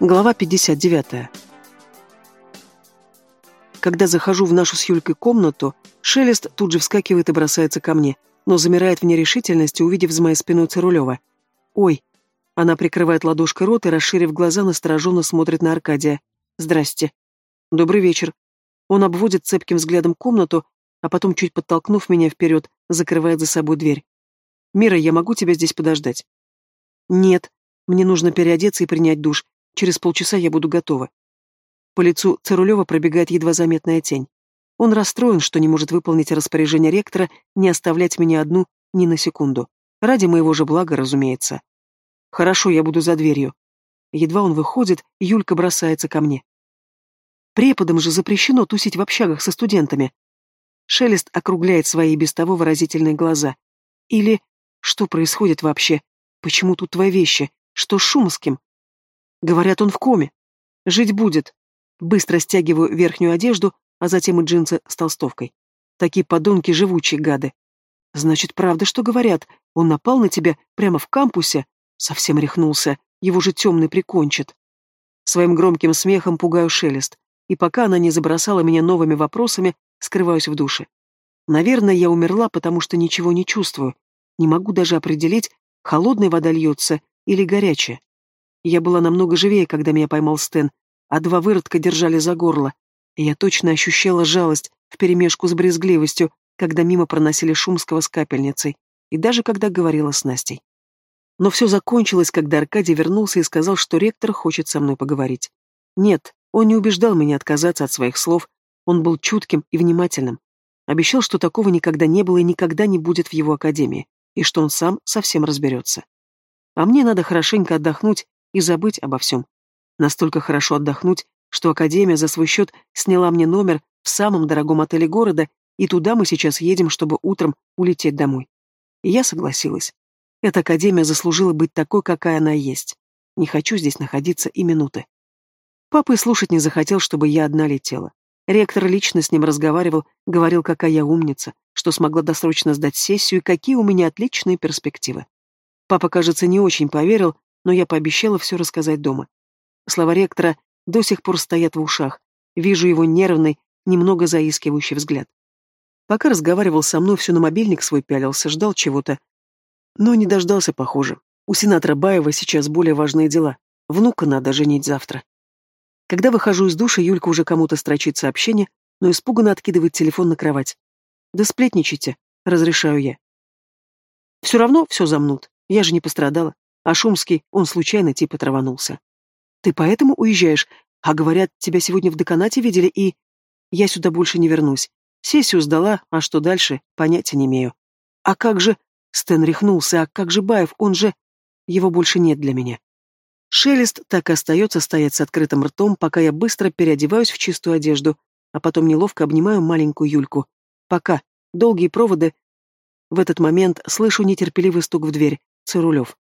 Глава 59. Когда захожу в нашу с Юлькой комнату, Шелест тут же вскакивает и бросается ко мне, но замирает в нерешительности, увидев за моей спиной Цирулева. «Ой!» Она прикрывает ладошкой рот и, расширив глаза, настороженно смотрит на Аркадия. «Здрасте». «Добрый вечер». Он обводит цепким взглядом комнату, а потом, чуть подтолкнув меня вперед, закрывает за собой дверь. «Мира, я могу тебя здесь подождать?» «Нет. Мне нужно переодеться и принять душ. Через полчаса я буду готова». По лицу Цирулева пробегает едва заметная тень. Он расстроен, что не может выполнить распоряжение ректора не оставлять меня одну ни на секунду. Ради моего же блага, разумеется. Хорошо, я буду за дверью. Едва он выходит, Юлька бросается ко мне. Преподам же запрещено тусить в общагах со студентами. Шелест округляет свои без того выразительные глаза. Или что происходит вообще? Почему тут твои вещи? Что с Шумским? Говорят, он в коме. Жить будет. Быстро стягиваю верхнюю одежду, а затем и джинсы с толстовкой. Такие подонки живучие гады. Значит, правда, что говорят? Он напал на тебя прямо в кампусе? Совсем рехнулся. Его же темный прикончит. Своим громким смехом пугаю шелест. И пока она не забросала меня новыми вопросами, скрываюсь в душе. Наверное, я умерла, потому что ничего не чувствую. Не могу даже определить, холодная вода льется или горячая. Я была намного живее, когда меня поймал Стэн, а два выродка держали за горло. И я точно ощущала жалость вперемешку с брезгливостью, когда мимо проносили Шумского с капельницей, и даже когда говорила с Настей. Но все закончилось, когда Аркадий вернулся и сказал, что ректор хочет со мной поговорить. Нет, он не убеждал меня отказаться от своих слов, он был чутким и внимательным. Обещал, что такого никогда не было и никогда не будет в его академии, и что он сам совсем разберется. А мне надо хорошенько отдохнуть и забыть обо всем. Настолько хорошо отдохнуть, что Академия за свой счет сняла мне номер в самом дорогом отеле города, и туда мы сейчас едем, чтобы утром улететь домой. И я согласилась. Эта Академия заслужила быть такой, какая она есть. Не хочу здесь находиться и минуты. Папа и слушать не захотел, чтобы я одна летела. Ректор лично с ним разговаривал, говорил, какая я умница, что смогла досрочно сдать сессию и какие у меня отличные перспективы. Папа, кажется, не очень поверил, но я пообещала все рассказать дома. Слова ректора до сих пор стоят в ушах. Вижу его нервный, немного заискивающий взгляд. Пока разговаривал со мной, все на мобильник свой пялился, ждал чего-то. Но не дождался, похоже. У сенатора Баева сейчас более важные дела. Внука надо женить завтра. Когда выхожу из душа, Юлька уже кому-то строчит сообщение, но испуганно откидывает телефон на кровать. «Да сплетничайте», — разрешаю я. «Все равно все замнут. Я же не пострадала. А Шумский, он случайно типа траванулся. Ты поэтому уезжаешь? А говорят, тебя сегодня в деканате видели и... Я сюда больше не вернусь. Сессию сдала, а что дальше, понятия не имею. А как же... Стэн рехнулся, а как же Баев, он же... Его больше нет для меня. Шелест так и остается стоять с открытым ртом, пока я быстро переодеваюсь в чистую одежду, а потом неловко обнимаю маленькую Юльку. Пока. Долгие проводы. В этот момент слышу нетерпеливый стук в дверь. Цирулев.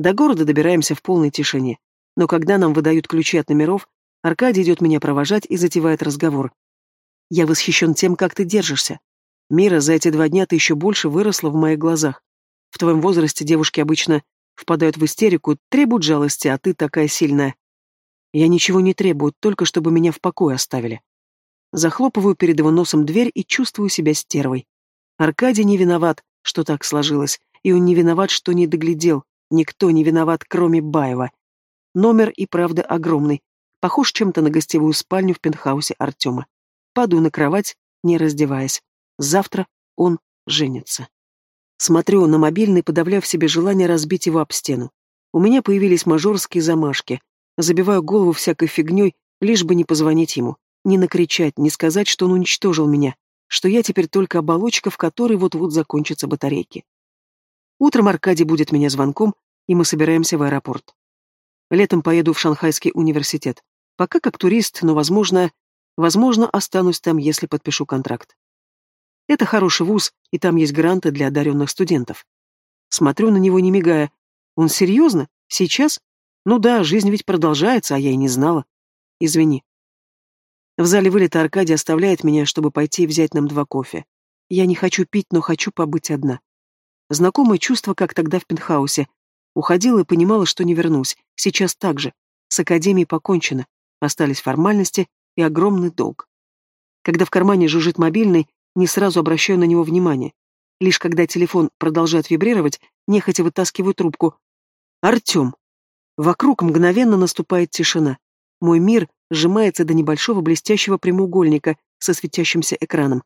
До города добираемся в полной тишине. Но когда нам выдают ключи от номеров, Аркадий идет меня провожать и затевает разговор. «Я восхищен тем, как ты держишься. Мира, за эти два дня ты еще больше выросла в моих глазах. В твоем возрасте девушки обычно впадают в истерику, требуют жалости, а ты такая сильная. Я ничего не требую, только чтобы меня в покое оставили. Захлопываю перед его носом дверь и чувствую себя стервой. Аркадий не виноват, что так сложилось, и он не виноват, что не доглядел. Никто не виноват, кроме Баева. Номер и правда огромный. Похож чем-то на гостевую спальню в пентхаусе Артема. Падаю на кровать, не раздеваясь. Завтра он женится. Смотрю на мобильный, подавляя в себе желание разбить его об стену. У меня появились мажорские замашки. Забиваю голову всякой фигней, лишь бы не позвонить ему. Не накричать, не сказать, что он уничтожил меня. Что я теперь только оболочка, в которой вот-вот закончатся батарейки. Утром Аркадий будет меня звонком, и мы собираемся в аэропорт. Летом поеду в Шанхайский университет. Пока как турист, но, возможно, возможно, останусь там, если подпишу контракт. Это хороший вуз, и там есть гранты для одаренных студентов. Смотрю на него, не мигая. Он серьезно? Сейчас? Ну да, жизнь ведь продолжается, а я и не знала. Извини. В зале вылета Аркадий оставляет меня, чтобы пойти взять нам два кофе. Я не хочу пить, но хочу побыть одна. Знакомое чувство, как тогда в пентхаусе, Уходила и понимала, что не вернусь. Сейчас так же. С академией покончено. Остались формальности и огромный долг. Когда в кармане жужжит мобильный, не сразу обращаю на него внимание. Лишь когда телефон продолжает вибрировать, нехотя вытаскиваю трубку. «Артем!» Вокруг мгновенно наступает тишина. Мой мир сжимается до небольшого блестящего прямоугольника со светящимся экраном.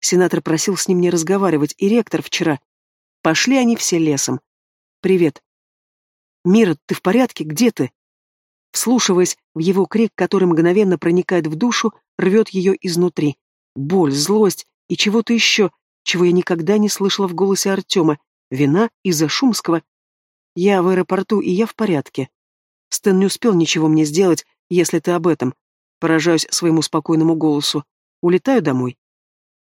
Сенатор просил с ним не разговаривать, и ректор вчера. Пошли они все лесом. «Привет». «Мира, ты в порядке? Где ты?» Вслушиваясь в его крик, который мгновенно проникает в душу, рвет ее изнутри. Боль, злость и чего-то еще, чего я никогда не слышала в голосе Артема. Вина из-за Шумского. Я в аэропорту, и я в порядке. Стэн не успел ничего мне сделать, если ты об этом. Поражаюсь своему спокойному голосу. Улетаю домой.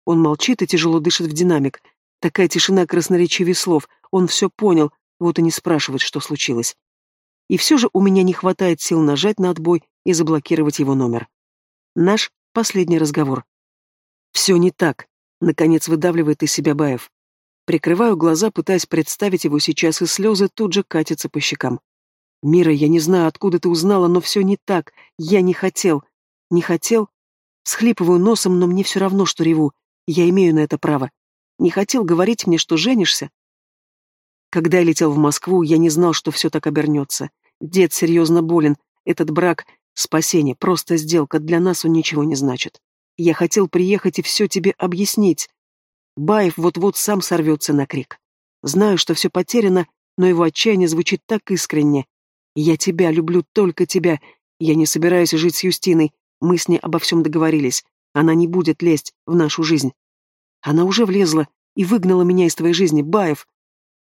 Он молчит и тяжело дышит в динамик. Такая тишина красноречивее слов. Он все понял, вот и не спрашивает, что случилось. И все же у меня не хватает сил нажать на отбой и заблокировать его номер. Наш последний разговор. Все не так. Наконец выдавливает из себя Баев. Прикрываю глаза, пытаясь представить его сейчас, и слезы тут же катятся по щекам. «Мира, я не знаю, откуда ты узнала, но все не так. Я не хотел. Не хотел?» Схлипываю носом, но мне все равно, что реву. Я имею на это право. Не хотел говорить мне, что женишься? Когда я летел в Москву, я не знал, что все так обернется. Дед серьезно болен. Этот брак — спасение, просто сделка. Для нас он ничего не значит. Я хотел приехать и все тебе объяснить. Баев вот-вот сам сорвется на крик. Знаю, что все потеряно, но его отчаяние звучит так искренне. Я тебя люблю, только тебя. Я не собираюсь жить с Юстиной. Мы с ней обо всем договорились. Она не будет лезть в нашу жизнь. Она уже влезла и выгнала меня из твоей жизни, Баев.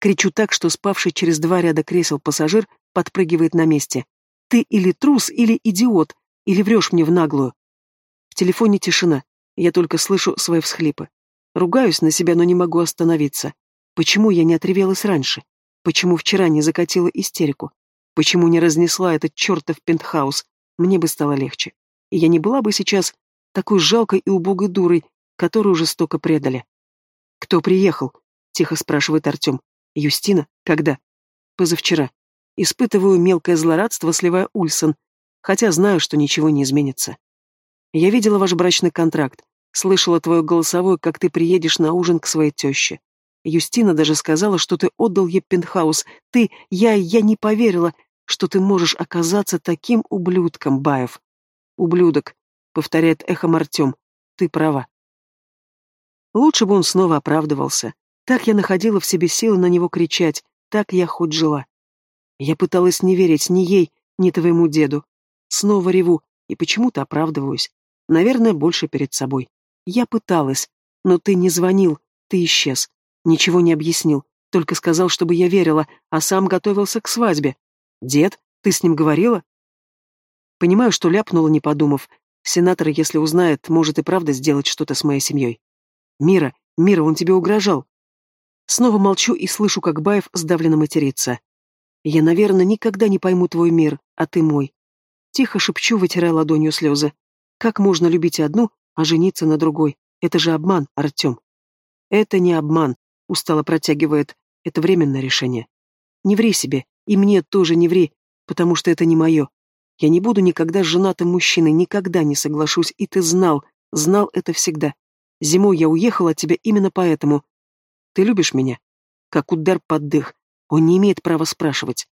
Кричу так, что спавший через два ряда кресел пассажир подпрыгивает на месте. Ты или трус, или идиот, или врешь мне в наглую. В телефоне тишина. Я только слышу свои всхлипы. Ругаюсь на себя, но не могу остановиться. Почему я не отревелась раньше? Почему вчера не закатила истерику? Почему не разнесла этот чертов пентхаус? Мне бы стало легче. И я не была бы сейчас такой жалкой и убогой дурой, которую жестоко предали. «Кто приехал?» — тихо спрашивает Артем. «Юстина? Когда?» «Позавчера. Испытываю мелкое злорадство, сливая Ульсон, хотя знаю, что ничего не изменится. Я видела ваш брачный контракт, слышала твое голосовое, как ты приедешь на ужин к своей теще. Юстина даже сказала, что ты отдал ей пентхаус. Ты, я, я не поверила, что ты можешь оказаться таким ублюдком, Баев. Ублюдок, повторяет эхом Артем. Ты права. Лучше бы он снова оправдывался. Так я находила в себе силы на него кричать, так я хоть жила. Я пыталась не верить ни ей, ни твоему деду. Снова реву и почему-то оправдываюсь. Наверное, больше перед собой. Я пыталась, но ты не звонил, ты исчез. Ничего не объяснил, только сказал, чтобы я верила, а сам готовился к свадьбе. Дед, ты с ним говорила? Понимаю, что ляпнула, не подумав. Сенатор, если узнает, может и правда сделать что-то с моей семьей. Мира, Мира, он тебе угрожал. Снова молчу и слышу, как Баев сдавленно матерится. Я, наверное, никогда не пойму твой мир, а ты мой. Тихо шепчу, вытирая ладонью слезы. Как можно любить одну, а жениться на другой? Это же обман, Артем. Это не обман, устало протягивает. Это временное решение. Не ври себе, и мне тоже не ври, потому что это не мое. Я не буду никогда с женатым мужчиной, никогда не соглашусь, и ты знал, знал это всегда. Зимой я уехал от тебя именно поэтому. Ты любишь меня? Как удар под дых. Он не имеет права спрашивать.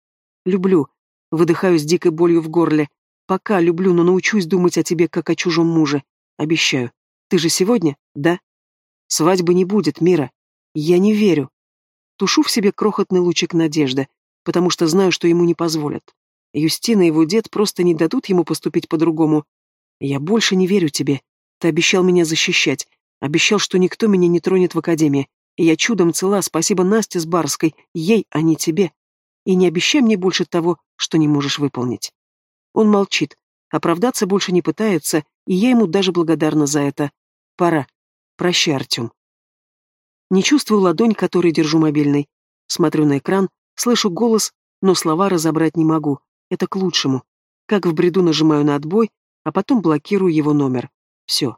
Люблю. Выдыхаю с дикой болью в горле. Пока люблю, но научусь думать о тебе, как о чужом муже. Обещаю. Ты же сегодня, да? Свадьбы не будет, Мира. Я не верю. Тушу в себе крохотный лучик надежды, потому что знаю, что ему не позволят. Юстина и его дед просто не дадут ему поступить по-другому. Я больше не верю тебе. Ты обещал меня защищать. Обещал, что никто меня не тронет в академии. И я чудом цела, спасибо Насте с Барской, ей, а не тебе. И не обещай мне больше того, что не можешь выполнить. Он молчит, оправдаться больше не пытается, и я ему даже благодарна за это. Пора. Прощай, Артем. Не чувствую ладонь, которой держу мобильный. Смотрю на экран, слышу голос, но слова разобрать не могу. Это к лучшему. Как в бреду нажимаю на отбой, а потом блокирую его номер. Все.